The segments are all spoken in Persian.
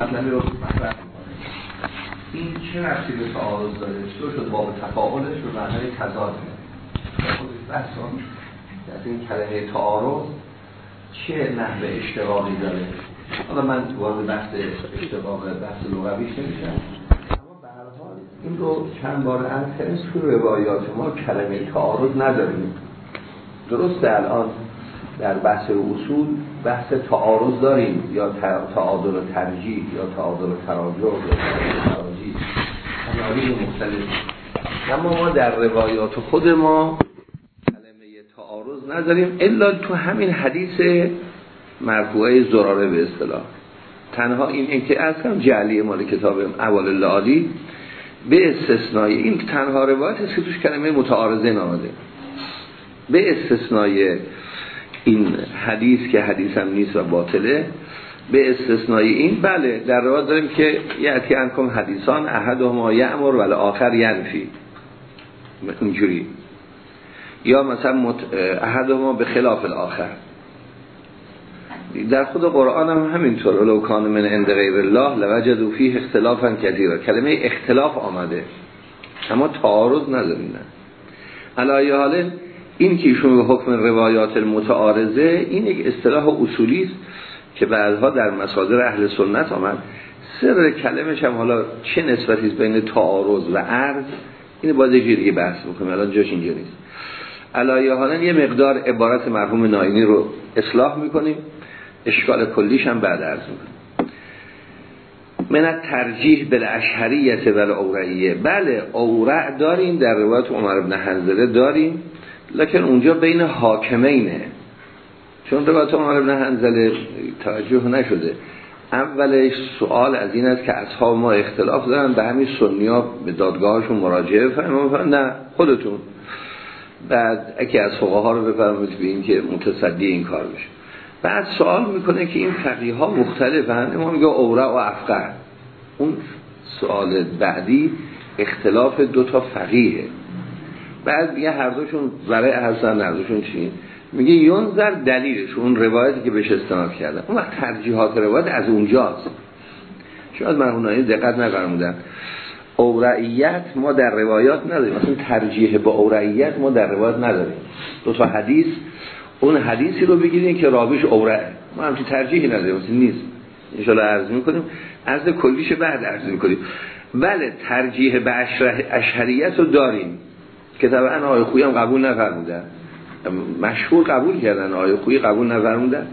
مطلبی رو مطرح این چه نفسی به تعارض داره؟ چطور شد باب تفاعلش به معنای تضاد؟ خودش بحث از این کلمه تعارض چه نحوه اشتقاقی داره؟ حالا من وارد بحث اشتقاق بحث لغویش نمیشم. اما به هر حال این رو چند بار عرض کردیم تو روایات ما کلمه تعارض نداریم. درسته الان در بحث اصول بحث تعارض داریم یا تعادل و ترجیح یا تعادل و تراجع یا تناریب مختلف. اما ما در روایات خود ما کلمه تعارض نداریم الا تو همین حدیث مرفوعه زراره به اصطلاح. تنها این اینکه از هم جعلی مال کتاب اول اللعالی به استثنای این تنها روایت است که توش کلمه متعارضه نامده به استثنای این حدیث که حدیث هم نیست و باطله به استثنای این بله در روایت داریم که یعتی انکم حدیثان احد ما یعمر ولی آخر ینفی. اینجوری. یا مثلا مت... احد ما به خلاف الاخر در خود قرآن هم همینطور. ولو کان من عند غیر الله لوجدوا فیه اختلافا کثیرا. کلمه اختلاف آمده. اما تعارض نداریم. نه. علایه حاله این که ایشون به حکم روایات المتعارضه این یک اصطلاح اصولی است که بعدها در مصادر اهل سنت آمد. سر کلمش هم حالا چه نسبتی بین تعارض و عرض؟ این باید یه دیگه بحث بکنیم الان جاش اینجا نیست. علایه یه مقدار عبارت مرحوم ناینی رو اصلاح می‌کنیم. اشکال کلیش هم بعد عرض می‌کنیم. من ترجیح به اشهریت و اورعیه بله اورع داریم. در روایت عمر ابن حنظله داریم. لکن اونجا بین حاکمینه. چون روایت عمر ابن حنظله توجه نشده. اولش سوال از این است که اصحاب ما اختلاف دارن به همین سنی ها به دادگاهشون مراجعه فرمان نه خودتون. بعد اگه از فقه ها رو بفرمایید به این که متصدی این کار بشه. بعد سوال می‌کنه که این فقیه ها مختلفن. ما میگه اورا و افقه. اون سوال بعدی اختلاف دو تا فقیه. بعد میگه هر دوشون برای حسن هر دوشون چی؟ میگه یون زر دلیلش اون روایتی که بهش استناد کرده اون وقت ترجیحات روایت از اونجاست. شاید مرحومانی دقت نفرمودن اورعیت ما در روایات نداریم. مثلا ترجیح با اورعیت ما در روایات نداریم. دو تا حدیث. اون حدیثی رو بگیریم که راویش اورعه ما همچین ترجیحی نداریم. مثلا نیست. انشاءالله عرض می‌کنیم. عرض کلیش بعد عرض می‌کنیم. بله ترجیح به اشهریت رو داریم. که طبعا آقای خویی هم قبول نفرمودن. مشهور قبول کردن آقای خویی قبول نفرمودن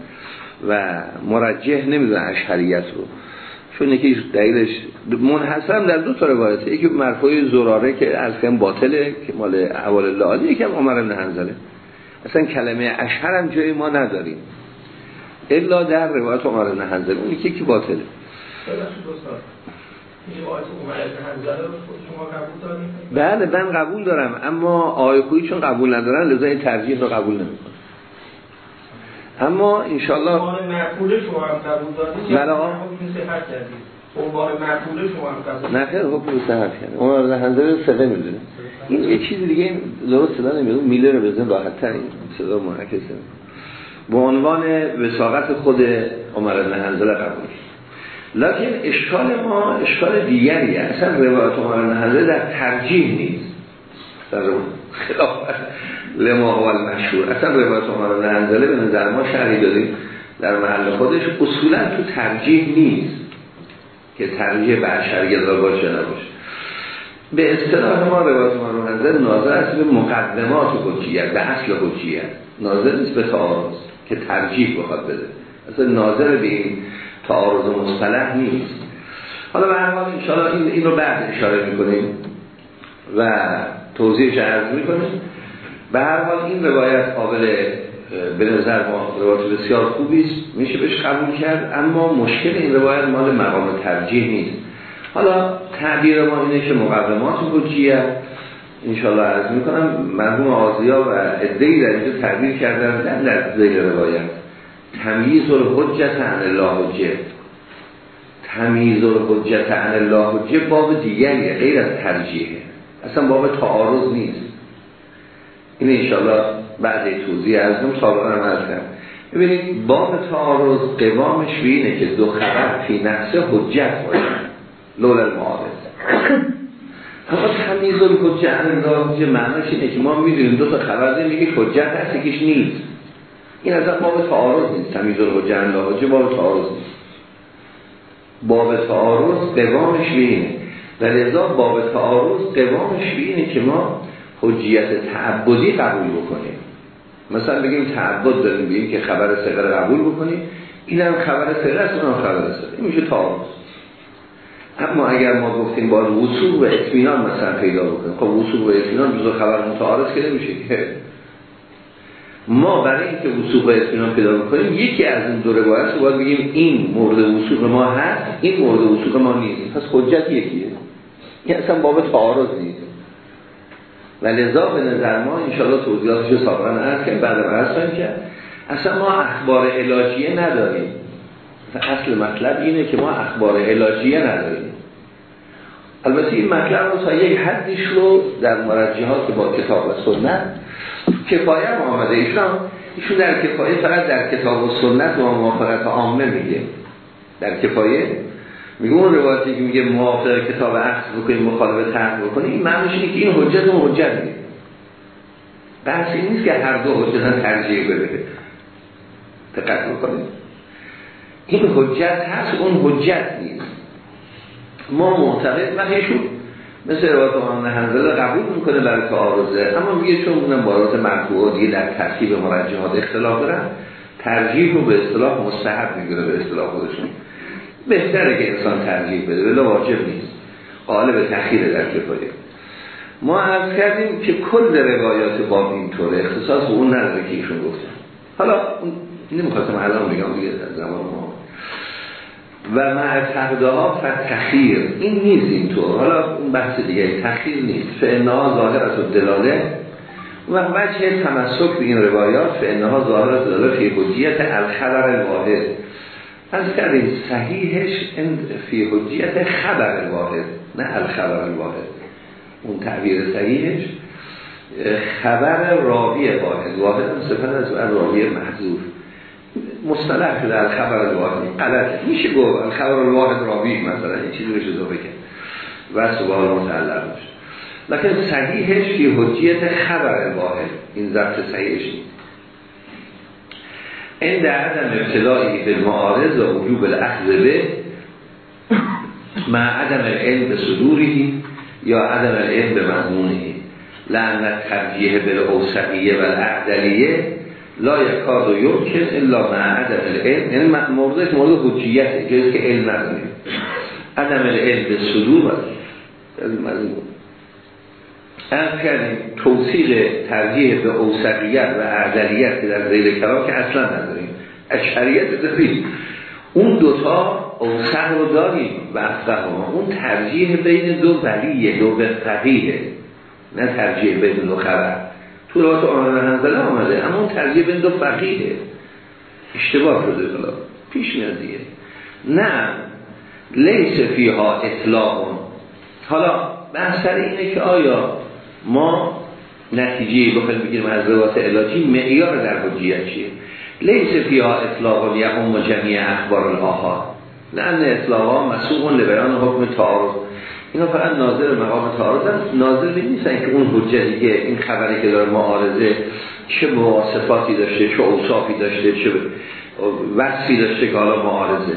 و مرجح نمی‌دونن اشهریت رو. چون یکی دلیلش منحصرم در دو تا روایته. یکی مرفوع زراره که از کم باطله که مال اول الله یکی هم عمر بن اصلا کلمه اشهر هم جای ما نداریم. الا در روایت عمر بن حنظله اون یکی که باطله. بله من قبول دارم اما آقای خویی چون قبول ندارن لذا این ترجیح رو قبول نمی‌کنه اما انشالله عنوان معقوله شما هم قبول دارید؟ بله عنوان معقوله شما هم قبول نه خیر حکم صحت کرده عمر بن حنظله سقه می‌دونه این یه چیز دیگه درست صدا نمیاد میله رو بزن راحت تر این صدا منعکسه به عنوان وساقت خود عمر بن حنظله قبول. لکن اشکال ما اشکال دیگری اصلا روایت بن حنظله در ترجیح نیست. در خلاف لما اول مشهور اصلا روایت بن حنظله به نظر ما شرعی داریم. در محل خودش اصولا تو ترجیح نیست که ترجیح شرعی دار باشه نباشه. به اصطلاح ما روایت بن حنظله ناظر است به مقدمات حجیت به اصل حجیت. ناظر نیست به تعارض که ترجیح بخواد بده. اصلا ناظر به این تعارض مصطلح نیست. حالا به هر حال انشاءالله این, این رو بعد اشاره می‌کنیم و توضیحش عرض می‌کنیم. به هر حال این روایت قابل به نظر ما روایت بسیار خوبی است. میشه بهش قبول کرد اما مشکل این روایت مال مقام ترجیح نیست. حالا تعبیر ما اینه که مقدمات حجیه انشاءالله عرض می‌کنم مرحوم آزیا و ادهی در اینجا تعبیر کردن در در زیر روایت. تمییز الحجت عن الله حجه تمییز الحجت عن الله حجه باب دیگریه غیر از ترجیحه. اصلا باب تعارض نیست. این انشاءالله بعد توضیح ازم سابقا هم هستم ببینید باب تعارض قوامش اینه که دو خبر فی نفسه حجت باشه. لول المعارض. اما تمیز الحجه اندازه معنیش اینه که ما می‌دونیم دو تا خبر داریم یکی حجت هست یکیش نیست. این از باب تعارض نیست. تمیز الحجه اندازه باب تعارض نیست؟ باب تعارض قوامش اینه. و لذا باب تعارض قوامش اینه که ما حجیت تعبدی قبول بکنیم. مثلا بگیم تعبد داریم بگیم که خبر سقر قبول بکنیم. این هم خبر سقر است اون خبر است. این میشه تعارض. اما اگر ما گفتیم با وصول و اطمینان مثلا پیدا بکنیم خب وصول و اطمینان جزو خبر متعارض که نمیشه. ما برای اینکه وصول و اطمینان پیدا بکنیم یکی از این دو روایت رو باید بگیم این مورد وصول ما هست این مورد وصول ما نیست. پس حجت یکیه. این اصلا باب تعارض نیست و لذا به نظر ما انشاءالله توضیحاتش سابقا هست که بعد رو که اصلا ما اخبار علاجیه نداریم. اصل مطلب اینه که ما اخبار علاجیه نداریم. البته این مطلب رو تا یک حدیش رو در مرجحات که با کتاب و سنت کفایه هم آمده. ایشون ایشون در کفایه فقط در کتاب و سنت و موافقت عامه میگه. در کفایه میگه اون روایتی که میگه موافق کتاب عکس بکنیم مخالف تحت بکنیم این معنیش اینه که این حجت و حجت نیست بحث این نیست که هر دو حجت ترجیح بده. دقت بکنیم این حجت هست اون حجت نیست. ما معتقد و مثل روایت امام هنزله قبول می‌کنه برای تعارضه. اما میگه چون اونم بارات مرفوع دیگه در ترتیب مرجحات اختلاف دارن ترجیح رو به اصطلاح مستحب می‌گیره به اصطلاح خودشون. بهتره که انسان ترجیح بده ولی واجب نیست. قالب تخییر در کفایه ما عرض کردیم که کل روایات باب اینطوره اختصاص به اون نداره که ایشون گفتن. حالا نمی‌خواستم الان بگم دیگه زمان ما و مع ها تخیر این نیست اینطور حالا اون بحث دیگه تخیر نیست. فعنها ظاهر از دلاله. و وجه تمسک به این روایات فعنها ظاهر از دلاله فی حجیت الخبر الواحد. از کردیم صحیحش فی حجیت خبر الواحد نه الخبر الواحد. اون تعبیر صحیحش خبر راوی واحد. واحد صفت از راوی محضور مصطلح شده الخبر الواحد غلط میشه گفت. الخبر الواحد راوی مثلا این چیزی رو اضافه کرد و سوال متعلق باشه لکن صحیحش فی حجیت خبر الواحد. این ضبط صحیحش نیست. این در عدم ابتدایی به معارض و وجوب الاخذ به مع عدم العلم به صدوری یا عدم العلم به مضمونه. لعنت ترجیح به اوسقیه و الاعدلیه لا یکاد و یمکن الا مع عدم العلم. یعنی موردش مورد حجیته جایی که علم نداریم عدم العلم به صدور از کردیم توصیل ترجیح به اوسقیت و اعدلیت که در زیل کلام که اصلا نداریم. اشعریت داریم. اون دوتا اوسق رو داریم و افقه اون ترجیح بین دو ولیه دو فقیه نه ترجیح بین دو خبر. تو روایت آمده هنزله آمده اما اون ترجیح بین دو فقیه اشتباه شده خلا پیش میاد دیگه. نه. لیس فیها اطلاق حالا بحث اینه که آیا ما نتیجه بخوایم بگیریم از روایت علاجی معیار در حجیت چیه؟ لیس فیها اطلاق یقوم جمعی اخبار الاحاد لان اطلاقا مسوق لبیان حکم تعارض. اینا فقط ناظر مقام تعارض ناظر نیستن که اون حجتی که این خبری که داره معارضه چه مواصفاتی داشته چه اوصافی داشته چه وصفی داشته که حالا معارضه.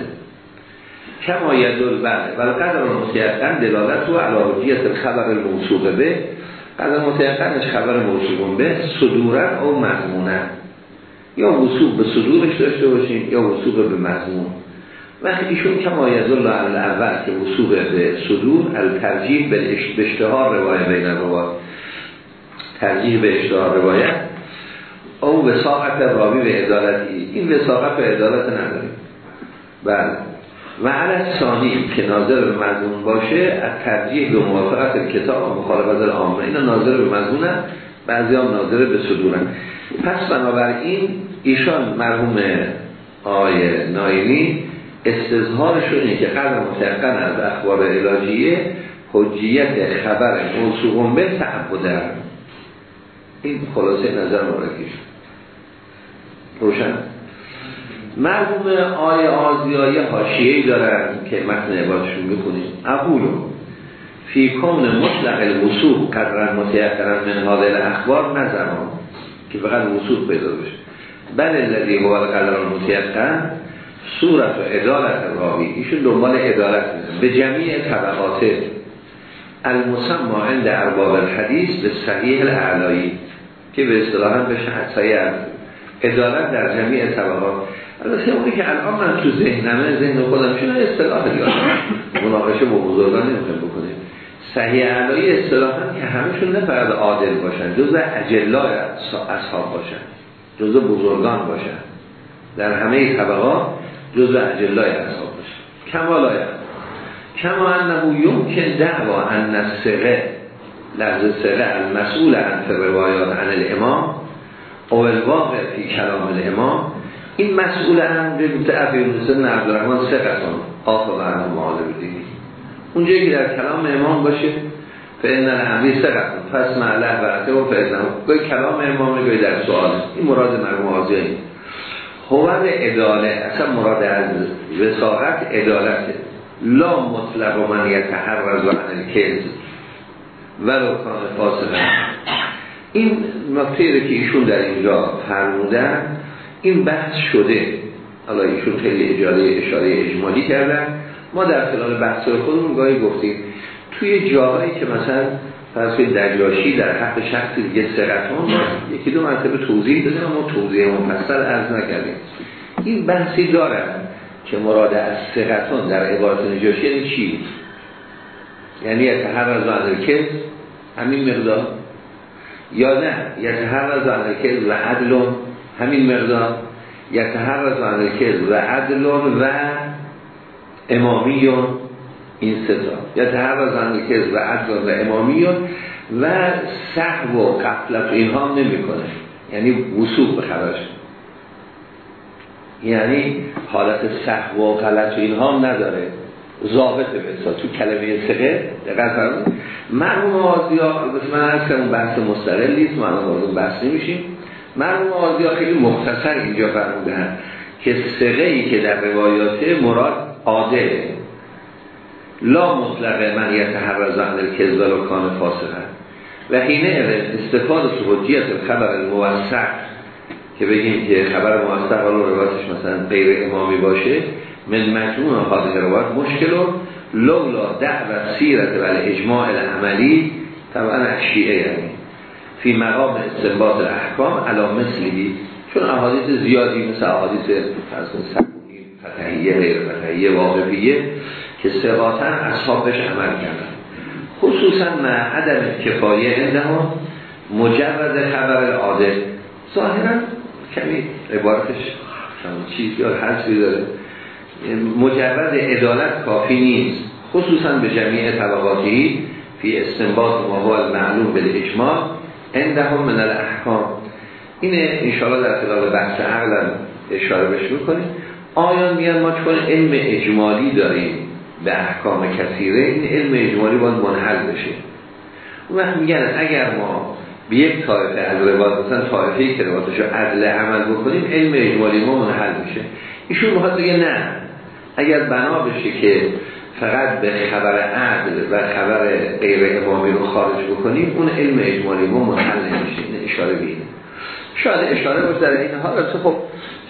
کما یدل بله ولی قدر متیقن دلالت و علاوجیت خبر الموصوب به. قدر متیقنش خبر موصوب به صدورن او مضمونن. یا وصول به صدورش داشته باشیم یا وصول به مضمون. وقتی ایشون کما یدل علی اول که وصول به صدور الترجیح به اشتهار روایت بین روایت ترجیح به اشتهار روایت. او وساقت راوی به ادالتی این وساقت به ادالت نداریم بله. و علی ثانی که ناظر به مضمون باشه از ترجیح به موافقت کتاب و مخالفت عامه. اینا ناظر به مضمون بعضی هم ناظر به صدورن پس بنابراین ایشان مرحوم آیه نایمی استظهارشون اینه که قدر متقن از اخبار علاجیه حجیت خبر موسوقون به تعبدن. این خلاصه نظر مورکیش روشن. مرحوم آی آزیایی حاشیه‌ای دارن که متن عبادشون می‌کنیم اقولو فی کون مطلق الوصول قدرن متیقرن من هذه اخبار نظران. که فقط وصول پیدا بشه. بل الذی هو القدر المتیقن؟ صورت و ادالت راوی ایشون دنبال ادالت به جمعی طبقات المسمى عند ارباب الحدیث به صحیح الاعلایی که به اصطلاح هم بشه صحیح ادالت در جمعی طبقات. البته اونی که الان من تو ذهنمه ذهن خودم چون اصطلاح دیگه مناقشه با بزرگان نمی‌خوایم بکنیم. صحیح اعلایی اصطلاحا که همشون نه فقط عادل باشن جزء اجلای اصحاب باشن جزء بزرگان باشن. در همه طبقات جزء اجلای اصحاب باشن کمالای کما انه یمکن دعوا ان السقه لفظ سقه المسئول عن روایات عن الامام او الواقع فی کلام الامام. این مسئول عن متعفی مثل عبدالرحمن سقتون آخر برنامه معاله بدید اونجایی که در کلام امام باشه فإن الحمدی سقط پس معله برده و فإنه کلام امام نگوی در سوال این مراد مرموم آزیانی هوان اداله اصلا مراد از وساقت ادالته لا مطلق من یتحرز عن الکز ولو کان فاصله این نکته که ایشون در اینجا فرمودن این بحث شده. حالا ایشون خیلی اجاره اشاره اجمالی کردن. ما در خلال بحث خودمون گاهی گفتیم توی جاهایی که مثلا فرض دجاشی در حق شخصی دیگه سرطان یکی دو مرتبه توضیح داده اما توضیح مفصل عرض نکردیم. این بحثی دارن که مراد از سرطان در عبارت نجاشی یعنی چی؟ یعنی یتحرز عن که همین مقدار. یا نه یتحرز عن که و عدل همین مقدار. یتحرز عن که و عدل و امامیون این ستا یا تحرز کز و عدل و امامیون و سحو و قفلت و اینها هم نمی کنه یعنی وصول به خبرش. یعنی حالت سحو و غلط و اینها هم نداره. ضابط به تو کلمه سقه دقیق فرمون مرموم آزیا بس من از کنم بحث مستقل نیست من آزیا بحث نمیشیم. مرموم آزیا خیلی مختصر اینجا فرموده هم که سقه ای که در روایات مراد عادله. لا مطلق من یتحرز عن الکذب و کان فاسقا و حینه استفاده حجیت خبر الموثق که بگیم که خبر موثق حالا روایتش مثلا غیر امامی باشه من مجموع حاضر روایت مشکل لولا دعوت سیرت و اجماع العملی طبعا شیعه یعنی. فی مقام استنباط الاحکام علا مثلی چون احادیث زیادی مثل احادیث فرض فتحیه غیر فتحیه واقفیه که سقاطا اصحابش عمل کردن. خصوصا مع عدم کفایه ها مجرد خبر عادل. ظاهرا کمی عبارتش چیز یا حذفی داره. مجرد عدالت کافی نیست. خصوصا به جمعی طبقاتی فی استنباط ما معلوم به اجماع هم من الاحکام. اینه انشاءالله در خلال بحث عقل اشاره بش می‌کنیم. آیان میان ما چون علم اجمالی داریم. به احکام کثیره این علم اجمالی باید منحل بشه. وقت میگن اگر ما به یک طایفه از روایت مثلا طایفه که روایتشو عدل عمل بکنیم علم اجمالی ما منحل میشه. ایشون می‌خواد بگه نه. اگر بنا بشه که فقط به خبر عدل و خبر غیر امامی رو خارج بکنیم اون علم اجمالی ما منحل نمیشه. اشاره بینه شاید اشاره باشه در این حال. خب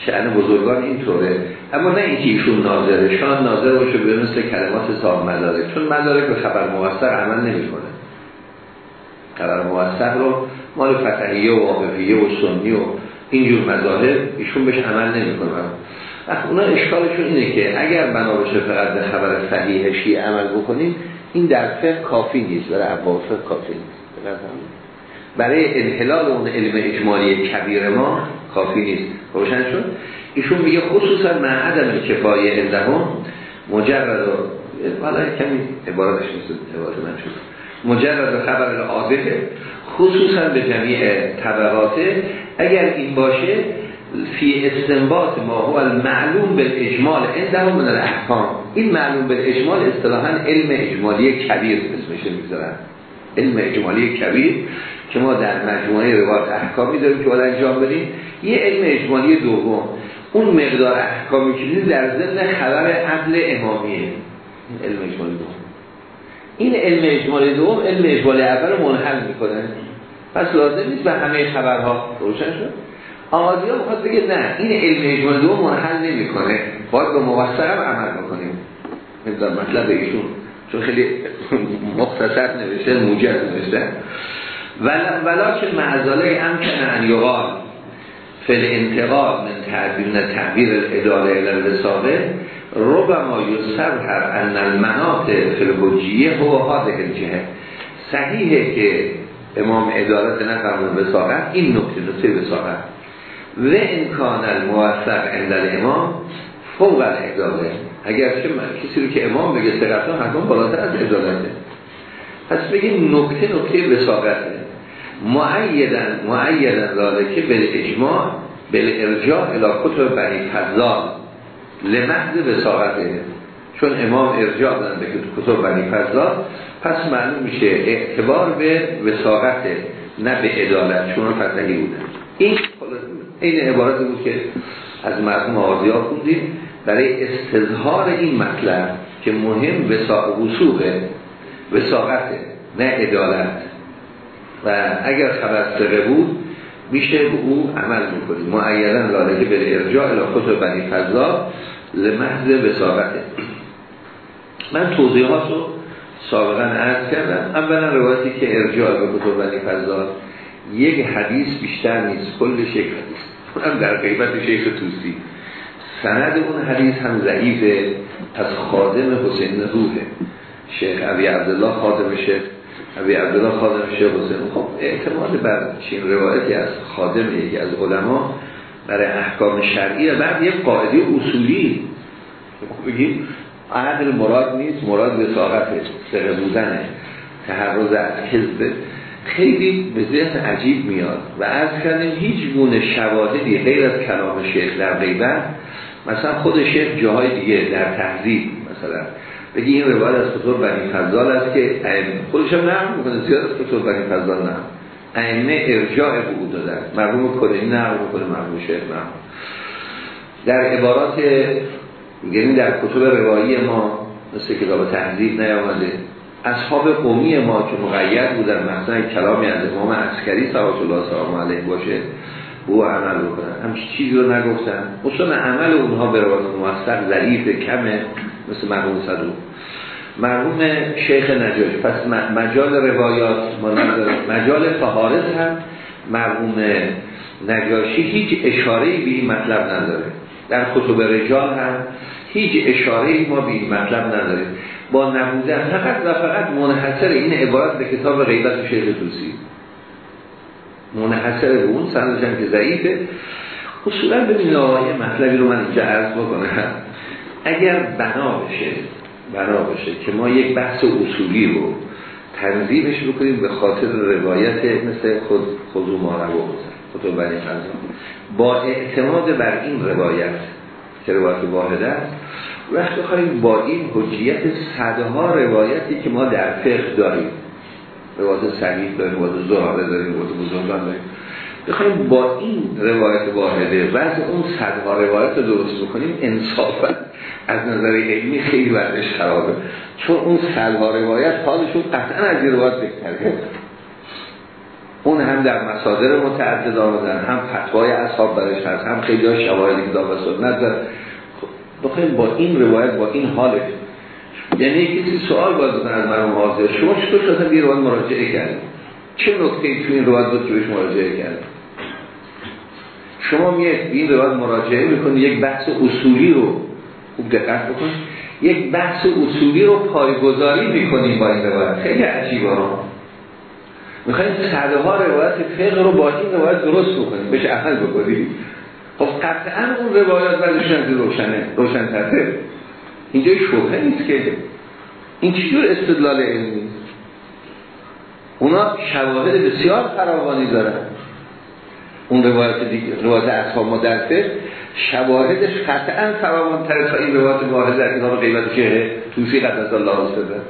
شأن بزرگان اینطوره. اما نه اینکه ایشون ناظره. شان ناظر باشه به مثل کلمات صاحب مدارک. چون مدارک به خبر موثر عمل نمی‌کنه. خبر موثر رو مال فتحیه و واقفیه و سنی و اینجور مذاهب ایشون بهش عمل نمی‌کنه وقت اونا اشکالشون اینه که اگر بنا بشه فقط به خبر صحیح شیعه عمل بکنیم این در فقه کافی نیست. برای ابواب کافی نیست. برای انحلال اون علم اجمالی کبیر ما کافی نیست. روشن شد؟ ایشون میگه خصوصا من عدم کفایه هم مجرد حالا کمی عبارتش نیست عبارت من شد. مجرد خبر العاده خصوصا به جمعی طبقاته اگر این باشه فی استنباط ما هو المعلوم بالاجمال هم من الاحکام این معلوم بالاجمال اصطلاحا علم اجمالی کبیر اسمش می‌ذارن علم اجمالی کبیر که ما در مجموعه روایت احکامی داریم که باید انجام بدیم. یه علم اجمالی دوم اون مقدار احکامی که در ضمن خبر عدل امامیه. علم اجمالی دوم. این علم اجمالی دوم علم اجمالی اول منحل می‌کنه. پس لازم نیست به همه خبرها روشن شد. آقازی ها بخواد بگه نه این علم اجمالی دوم منحل نمی‌کنه. باید به موثق هم عمل بکنیم. نمی‌دونم مطلب ایشون. چون خیلی مختصر نوشته موجز نوشته. ولا که معذاله امکن ان یقال فل انتقال من تعبیر تعبیر الاداره الالوساقه ربما یستبهر ان المناط فی الحجیه هو هاده الجهه. صحیحه که امام ادارت نفرمون وساقت این نکته نکته وساقت و امکان الموثق عند الامام فوق الاداره اگر که کسی رو که امام بگه سرطان حکم بالاتر از ادارته پس بگیم نکته نکته وساقته. معیدن معیدن که به اجماع به ارجاع الى کتب بنی فضال. لمحض وساقته. چون امام ارجاع دادن به کتب بنی فضال پس معلوم میشه اعتبار به وساقت نه به عدالت. چون فتحی بودن این این عبارتی بود که از مرحوم ها خوندیم. برای استظهار این مطلب که مهم وساق وسوقه وساقته نه عدالت. و اگر خبر بود میشه به او عمل می‌کنیم. معیدن لاله به ارجاع الى کتب بنی فضا لمحض وساقته. من توضیحات رو سابقا عرض کردم. اولا روایتی که ارجاع به کتب بنی فضا یک حدیث بیشتر نیست کلش یک حدیث. اونم در قیبت شیخ توسی. سند اون حدیث هم ضعیفه از خادم حسین روحه. شیخ عبی عبدالله خادم شیخ عبی عبدالله خادم شیخ حسین. خب اعتماد بر چین روایتی از خادم یکی از علما برای احکام شرعی و بعد یک قاعده اصولی. بگیم عهد مراد نیست مراد به سر بودنه. تحرز از کذبه خیلی به ذهن عجیب میاد. و از کردیم هیچ گونه شواهدی غیر از کلام شیخ در غیبت مثلا خود شیخ جاهای دیگه در تحضیب مثلا. بگی این روایت از کتب بنی فضال است که خودش هم نقل می‌کنه زیاد از کتب بنی فضال نه. ائمه ارجاع او دادن. مرحوم کلینی نقل می‌کنه مرحوم شیخ نه در عبارات یعنی در کتب روایی ما مثل کتاب تحضیب نیامده. اصحاب قومی ما که مقید بودن مثلا کلامی از امام عسکری صلوات الله سلام علیه باشه. او عمل بکنن. همچی چیزی رو نگفتن. اصلا عمل اونها به روایت موثق ضعیف کمه مثل مرحوم صدوق. مرحوم شیخ نجاش. پس مجال روایات مجال فهارس هم مرحوم نجاشی هیچ اشاره به این مطلب نداره. در کتب رجال هم هیچ اشاره ما به این مطلب نداره با نبودن فقط و فقط منحصر این عبارت به کتاب غیبت شیخ توسی منحصر به اون سندش که ضعیفه. اصولا ببینید آقای مطلبی رو من اینجا عرض بکنم. اگر بنا بشه بنا بشه که ما یک بحث اصولی رو تنظیمش بکنیم به خاطر روایت مثل خود خودو ما رو بنی با اعتماد بر این روایت که روایت واحده است وقت بخواهیم با این حجیت صدها روایتی که ما در فقه داریم روایت صحیح داریم روایت زهاره داریم روایت بزرگان داریم. بخوایم با این روایت واحده وضع اون صدها روایت رو درست بکنیم انصافا از نظر علمی خیلی وضعش خرابه. چون اون صدها روایت حالشون قطعا از این روایت بهتره اون هم در مصادر متعدد آمدن هم فتوای اصحاب برش هست هم خیلی ها شواهد کتاب و سنت در بخوایم با این روایت با این حالت یعنی کسی سوال باید بکنه از مرحوم حاضر. شما چطور شده به روایت مراجعه کردید چه نکته تو این روایت بود که بهش مراجعه کرد؟ شما میاد این روایت مراجعه می‌کنید یک بحث اصولی رو خوب دقت بکنید یک بحث اصولی رو پایگذاری می‌کنیم با این روایت. خیلی عجیبه ها. می‌خوایم صده ها روایت فقه رو با این روایت درست بکنیم بهش عمل بکنیم خب قطعا اون روایات بعدشون روشنه روشن تره اینجا شبهه نیست که این چجور استدلال علمی اونا شواهد بسیار فراوانی دارن. اون روایت دیگه روایت اصحاب ما در شواهدش قطعا فراوان تره تا این روایت واحد در کتاب قیمت که توفی قدس الله رسوله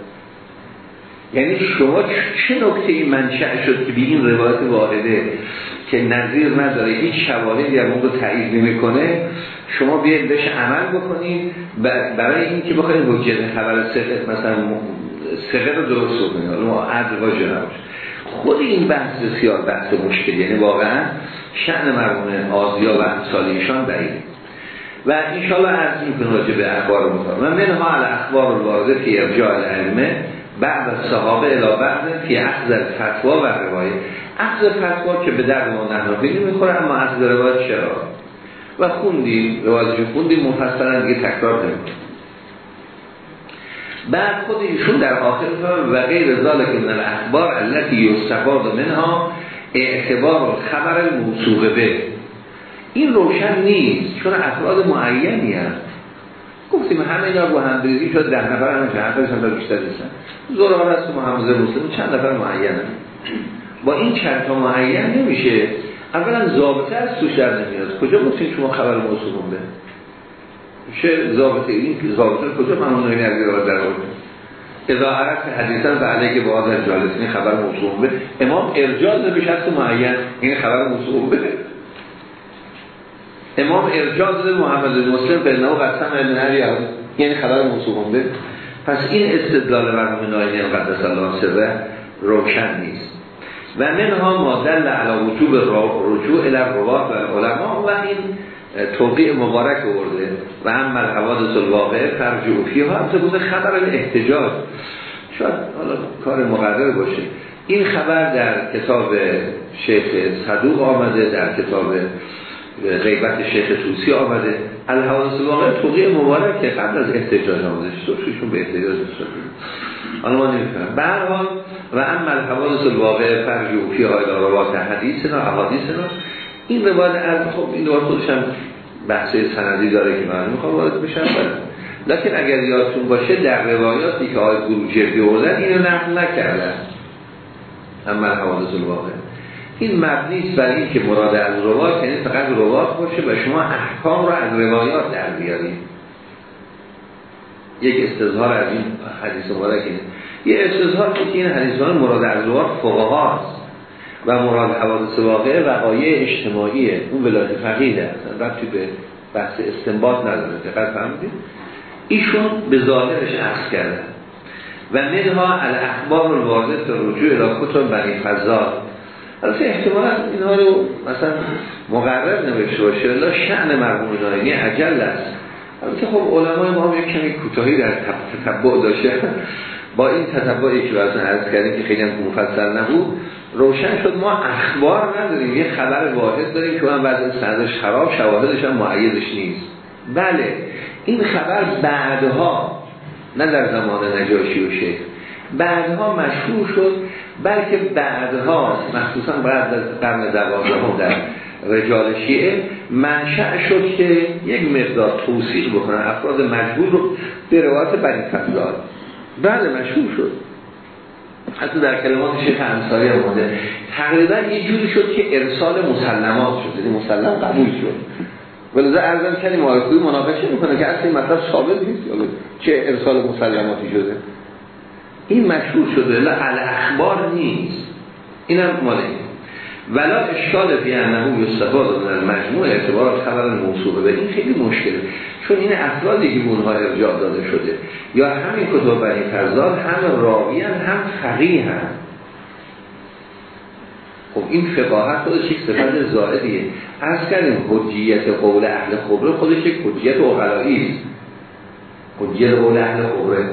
یعنی شما چه نکته این منشأ شد که به این روایت واحده؟ که نظیر نداره هیچ شواهدی هم اون رو تایید نمی‌کنه شما بیاید بهش عمل بکنید برای اینکه بخواید حجت خبر سقط مثلا سقط رو درست بکنید ما عدل واژه نباشه. خود این بحث بسیار بحث مشکل یعنی واقعا شأن مرمون آزیا و امثال ایشان بعید. و انشاءالله عرض می‌کنه به اخبار مطابق و منها علی اخبار الوارده فی ارجاع العلمه بعد صحابه الی بعد فی اخذ فتوا و روایه اخذ فتوا که به درد ما نحنافی نمی‌خوره اما اخذ روایت چرا؟ و خوندیم روایتش خوندیم مفصلا دیگه تکرار نمی‌کنه بعد خود ایشون در آخر و غیر ذالک من الاخبار التي یستفاد منها اعتبار خبر موصوبه به. این روشن نیست چون افراد معینی هست. گفتیم همه اینا با هم شد ده نفر هم نفرش هم بیشتر نیستن زورا هست محمد مسلم چند نفر معین هم. با این چند تا معین نمیشه. اولا ضابطه از توش در نمیاد کجا گفتیم شما خبر موصول به چه ضابطه این که ضابطه کجا من اون نمی از در آورد اذا عرفت حدیثا و علیه با آدر جالسین خبر موصول به امام ارجاز به شخص معین این خبر موصول به امام ارجاز به محمد مسلم به نو قسم ابن علی یعنی خبر موصول به پس این استدلال مرحوم ناینی قدس الله سره روشن نیست. و منها ما دل علی وجوب رجوع الى روات و علما و این توقیع مبارک ورده و هم الحوادث الواقع فرجو فیها هم بوده خبر احتجاج. شاید حالا کار مقرر باشه. این خبر در کتاب شیخ صدوق آمده در کتاب غیبت شیخ توسی آمده. الحوادث الواقع توقیع مبارک قبل از احتجاج آمده شدشون به احتجاج شده حالا ما نمیفهم به هر حال و اما الحوادث الواقع فرجو فیها الى روات حدیثنا احادیثنا این روایت از خب این دوباره خودش هم بحث سندی داره که من می‌خوام وارد بشم. لکن اگر یادتون باشه در روایاتی که آقای گروجردی بردن اینو نقل نکردن. اما حوادث الواقع. این مبنی است برای اینکه مراد از روایت یعنی فقط روایت باشه و شما احکام رو از روایات در بیارید. یک استظهار از این حدیث مبارک یه استظهار که این حدیث مراد از روایت فقهاست و مراد حوادث واقعه وقایع اجتماعیه اون ولایت فقیه هستن ربطی به بحث استنباط نداره دقت فهمیدید ایشون به ظاهرش عکس کردن. و منها الاخبار الوارده رجوع الى کتب بنی فضال البته احتمالا اینها رو مثلا مقرر نوشته باشه. الا شأن مرحوم ناینی عجل است. البته خب علمای ما هم یک کمی کوتاهی در تتبع داشته. با این تتبعی که واسه عرض کردیم که خیلی هم مفصل نبود روشن شد. ما اخبار نداریم. یه خبر واحد داریم که من بعد سندش خراب شواهدش هم معیدش نیست. بله این خبر بعدها نه در زمان نجاشی و شیخ بعدها مشهور شد. بلکه بعدها مخصوصا بعد از قرن دوازدهم در رجال شیعه منشأ شد که یک مقدار توصیق بکنن افراد مجبور رو به روایت بنی فضلال. بله مشهور شد. حتی در کلمات شیخ انصاری آمده تقریبا یه جوری شد که ارسال مسلمات شد یعنی مسلم قبول شد. ولذا ارزم کنی معرفی مناقشه می‌کنه که اصلا این مطلب ثابت نیست چه ارسال مسلماتی شده. این مشهور شده لا اخبار نیست. اینم مالی ولا اشکال فی انه یستفاد من المجموع اعتبار خبر موصوبه به این خیلی مشکله. چون این افرادی که اونها ارجاع داده شده یا همین کتب بنی هم راوی هم, هم فقیه هم خب این فقاهت خودش یک صفت زائدیه. از کردیم حجیت قول اهل خبره خودش یک حجیت اغلایی است. حجیت قول اهل خبره.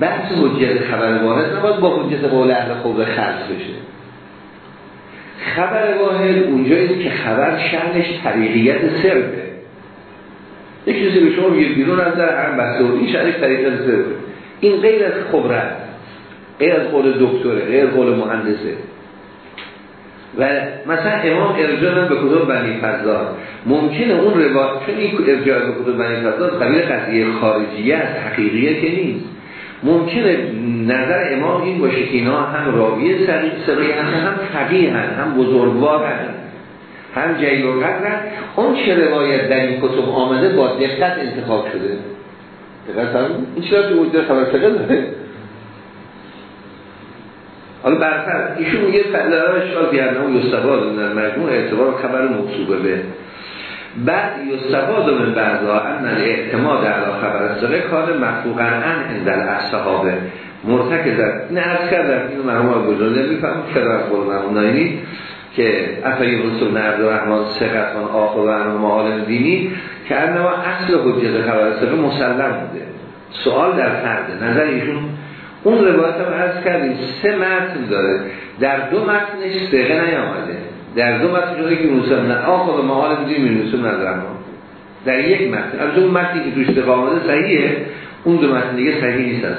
بحث حجیت خبر واحد نباید با حجیت قول اهل خبره خلص بشه. خبر واحد اونجایی که خبر شأنش طریقیت صرفه. یک چیزی به شما میگه بیرون از در هم بحث این شأنش طریقیت صرفه. این غیر از خبره غیر از قول دکتره غیر قول مهندسه. و مثلا امام ارجاع به کتب بنی فضال؟ ممکنه اون روایت چون این ارجاع به کتب بنی فضال قبیل قضیه خارجیه حقیقیه که نیست. ممکنه نظر امام این باشه که اینا هم راوی سریع هم فقیه هم بزرگوار هم هم جیل و قدر اون چه روایت در این کتب آمده با دقت انتخاب شده. دقت این چرا که وجود خبر فقه داره؟ حالا برتر ایشون میگه فعلا اشکال بیرنه و یستفاد در مجموع اعتبار خبر مقصوبه به بعد یستفاد من بعضا ان اعتماد علا خبر سقه کار مفروغا ان اندل اصحابه مرتکزن این عرض کردم اینو مرموم بزرده میفهم مرموم ناینی که افایی رسول نرد رحمان سقطان آخر و انو معالم دینی که انما اصل حجت خبر سقه مسلم بوده. سوال در فرده نظر ایشون. اون روایت هم عرض کردیم سه متن داره. در دو متنش سقه نیامده. در دو متن جایی که موسیم نه. آقا و معالم دینی می ندارم. در یک متن از اون متنی که توش آمده صحیحه. اون دو متن دیگه صحیح نیست از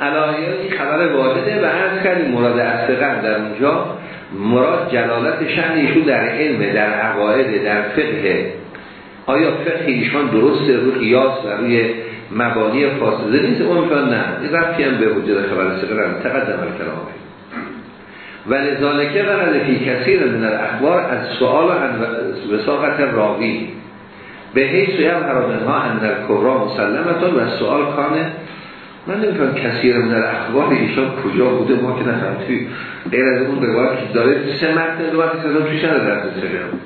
علایه خبر واحده و عرض کردیم مراد اصدقن در اونجا. مراد جلالت شهر ایشون در علم در عقاید در فقه. آیا فقه ایشان درسته رو قیاس و روی مبانی فاسده نیست؟ اون نه. این رفتی هم به وجود خبر سقرن تقدم کلامه. و لذالکه ورد فی کثیر من الاخبار از سؤال و وساقت راوی. به حیث و حرامن ها اندر کبرا مسلمتون و سؤال کانه من نمی‌تونم کسی رو در اخبار ایشان کجا بوده ما که نفهم. توی غیر از اون روایت که داره سه متن روایت که توش نداره در سرم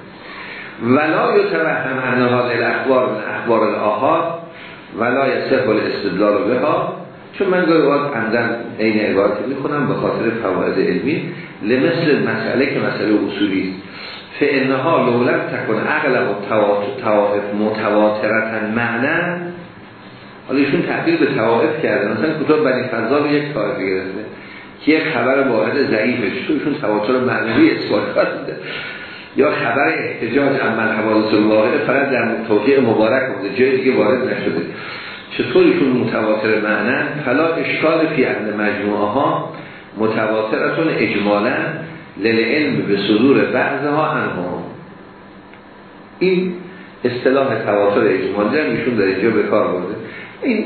ولا یتوهم ان هذه الاخبار من اخبار الاحاد ولا یصح الاستدلال بها. چون من گاهی وقت عمدن این عبارت می‌خونم به خاطر فواید علمی لمثل مسئله که مسئله اصولی است. فانها لولم تکن اغلب توائف متواترتا معنا حالا ایشون تعبیر به توائف کرده. مثلا کتاب بنی فضا رو یک طایفه گرفته که یک خبر واحد ضعیفش تو ایشون تواتر معنوی اثبات کرده. یا خبر احتجاج عمل حوادث الواقع فقط در توقیع مبارک بوده جای دیگه وارد نشده. چطور ایشون متواتر معنن فلا اشکال فی اند مجموعه ها متواترتون اجمالا للعلم به صدور بعضها انها این اصطلاح تواتر اجمالی هم ایشون در اینجا به کار برده. این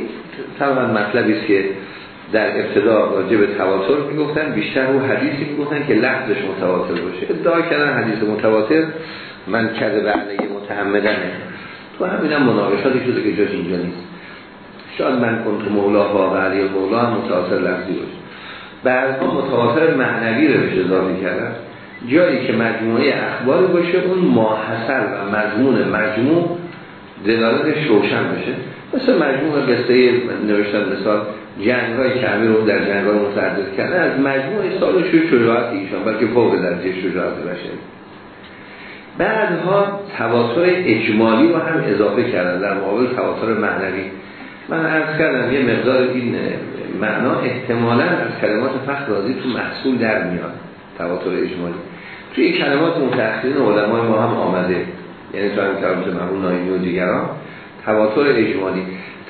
تماما مطلبی است که در ابتدا راجع به تواتر می‌گفتن بیشتر رو حدیثی می‌گفتن که لفظش متواتر باشه. ادعا کردن حدیث متواتر من به علیه متعمدنه. تو همین هم مناقشاتی شده که جاش اینجا نیست. شاید من کنت مولا و علی مولا هم متواتر لفظی باشه. بعدها متواتر معنوی رو بشه اضافه کردن جایی که مجموعه اخبار باشه اون ماحصل و مضمون مجموع دلالتش روشن بشه. مثل مجموع قصه نوشتن مثال جنگ های که امیر در جنگ های متعدد کرده از مجموع سالش شجاعت ایشان بلکه فوق درجه شجاعت بشه بعدها تواتر اجمالی رو هم اضافه کردن در مقابل تواتر معنوی. من عرض کردم یه مقدار این معنا احتمالا از کلمات فخر راضی تو محصول در میاد تواتر اجمالی. توی کلمات متأخرین علمای ما هم آمده. یعنی تو هم کلمات مرحوم ناینی و دیگران. تواتر اجمالی.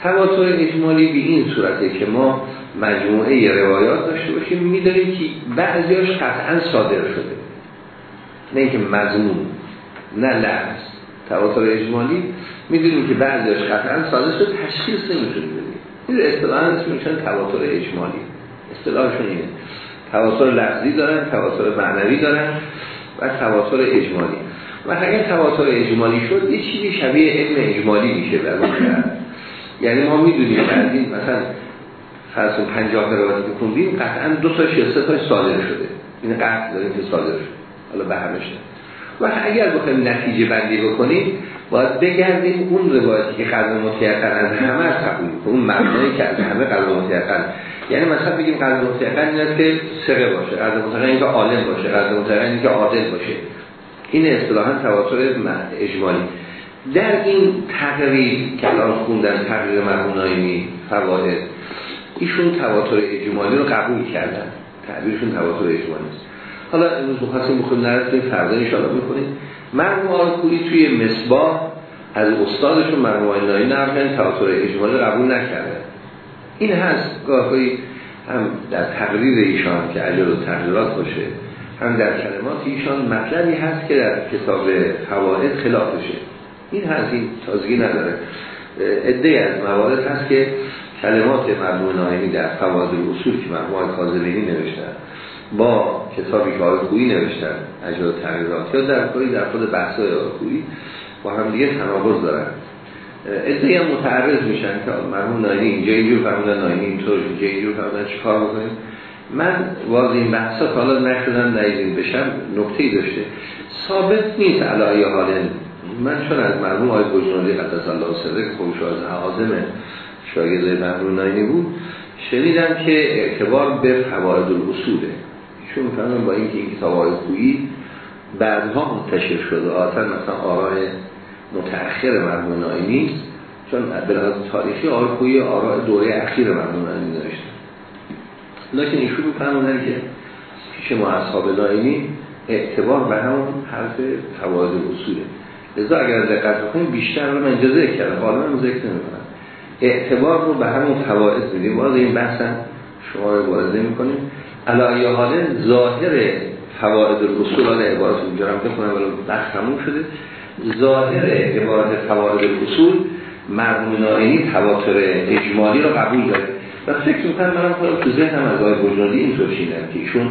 تواتر اجمالی به این صورته که ما مجموعه روایات داشته باشیم می‌دونیم که بعضیاش قطعا صادر شده. نه اینکه مضمون نه لحظ تواتر اجمالی می‌دونیم که بعضیاش قطعا صادر شده تشخیص نمی‌تونیم بدیم این اصطلاحا اسمشون تواتر اجمالی. اصطلاحشون اینه. تواتر لفظی دارن تواتر معنوی دارن و تواتر اجمالی. و اگر تواتر اجمالی شد یه چیزی شبیه علم اجمالی میشه در یعنی ما می‌دونیم که مثلا فرض 50 روایتی که خوندیم قطعا دو تا سه تا صادر شده. این قطع داریم که صادر شده. حالا به همش و اگر بخوایم نتیجه بندی بکنیم باید بگردیم اون روایتی که قلب متیقن از همه از قبول اون معنایی که از همه قلب متیقن یعنی مثلا بگیم قلب متیقن این است که سقه باشه قلب متیقن این که عالم باشه قلب متیقن این که عادل باشه. این اصطلاحا تواتر اجمالی. در این تقریر که الان خوندن تقریر مرحوم نایمی فواید ایشون تواتر اجمالی رو قبول کردن. تعبیرشون تواتر اجمالی است. حالا امروز مخواستیم بخونیم نرسیم فردا انشاءالله می‌کنیم مرحوم آرکولی توی مصباح از استادشون مرحوم نایمی نرفتن تواتر اجمالی قبول نکردن. این هست گاهی هم در تقریر ایشان که عجل و تغییرات باشه هم در کلمات ایشان مطلبی هست که در کتاب فواید خلافشه این هست این تازگی نداره. عده از موارد هست که کلمات مرموم نایمی در فواید اصول که مرموم کاظمینی نوشتن. با کتابی که آقای نوشتن اجرا تغییرات یا در کاری در خود بحثای آقای با هم دیگه تناقض دارن. ادهی هم متعرض میشن که مرموم نایمی اینجا اینجور فرمودن نایمی اینطور اینجا اینجور فرمودن چی کار بکنیم؟ من واضح این بحثا حالا نشدن نیدین بشم نکته داشته. ثابت نیست علایه حال من چون از مرموم آقای بجنالی قدس الله سره که خوش از حازم شاگرد مرموم ناینی بود شنیدم که اعتبار به فواید الاصوله. چون فهمم با اینکه این کتاب های خویی بعدها منتشر شده. آتر مثلا آراء متأخر مرموم ناینی چون به تاریخی آقای خویی آراء دوره اخیر مرموم ناینی داشته لیکن ایشون میفرمودن که پیش ما اصحاب لاینی اعتبار به همون حرف فواید اصوله. لذا اگر دقت بکنیم بیشتر رو من اجازه کردم. حالا من ذکر نمی‌کنم. اعتبار رو به همون فواید میدیم. وارد این بحثم شما رو وارد می‌کنیم. علایه حاله ظاهر فواید الاصول حالا عبارت هم بخونم ولی بحث تموم شده. ظاهر عبارت فواید الاصول مرمون نائینی تواتر اجمالی رو قبول داره. و فکر می‌کنم منم خودم تو ذهنم از آقای بجنالی اینطور شیدم که ایشون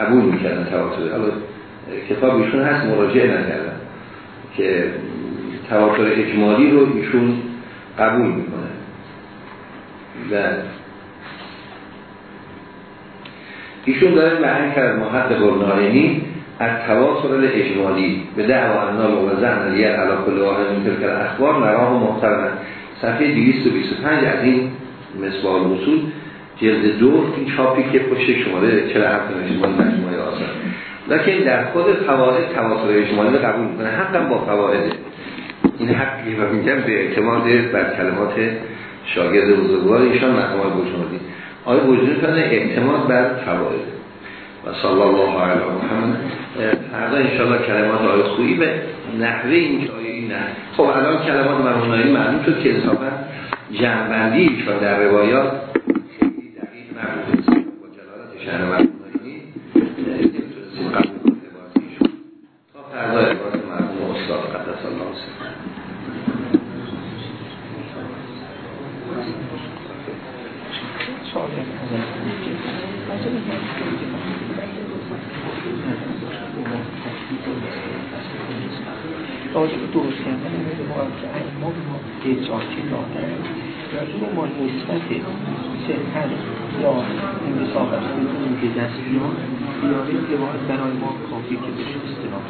قبول می‌کردن تواتر. حالا کتاب ایشون هست مراجعه نکردن که تواتر اجمالی رو ایشون قبول می‌کنه. و ایشون داره بیان کرد محد برنائنی از تواتر اجمالی. به دعوا انال و زن علیه علا کل واحد من اخبار مراه و محترمه صفحه 225 از این مصباح وصول جلد دو این چاپی که پشت شماره 47 نوشته مجموعه آثار لکن در خود فواید تواتر اجمالی قبول می‌کنه. حقا با فواید. این حقی و میگم به اعتماد بر کلمات شاگرد بزرگوار ایشان محمد بجنودی آیا وجود کنه اعتماد بر فواید؟ و صلی الله علیه محمد فردا انشاءالله کلمات آیه خویی به نحوه این آیه این نه. خب الان کلمات مرمونایی معلوم شد که اصابا جمعبندی و در روایات خیلی دقیق نبود با جلالت شهر مرمونایی نمی‌تونستیم قبول کنیم عبارتیشون تا فردا عبارت مرمون استاد قدس الله سلام راجع به درست کردن این ما که ما به ما احساسی دادن و ما نسبت صحت یا این مسافت بدونیم که دست بیان بیاره روایت برای ما کافی که بشه استناد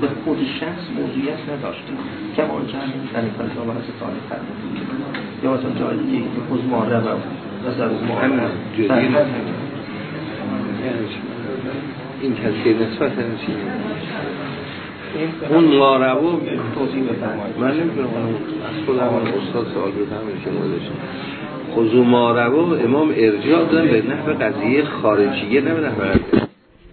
به خود شخص موضوعیت نداشتیم. کما جمعی در این فلسفه و حضرت آلی فرمودیم یا مثلا جای دیگه که خود ماره و نظر ماره این تصویر نسبت نسیم اون ماربو توضیح بفرمایید. من نمی‌تونم از خودم استاد سوال بفهمید که ما داشتیم خضو ماربو امام ارجاع دادن به نحو قضیه خارجیه نه به